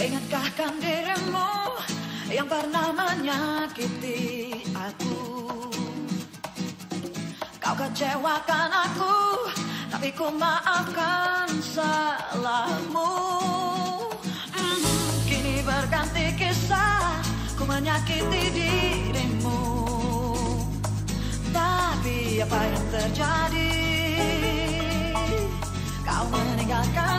Ingatkah kan dirimu yang pernah menyakiti aku? Kau kecewakan aku Tapi ku maafkan salahmu. Hmm, kini berganti kisah Ku menyakiti dirimu. Tapi apa yang terjadi? Kau meninggalkan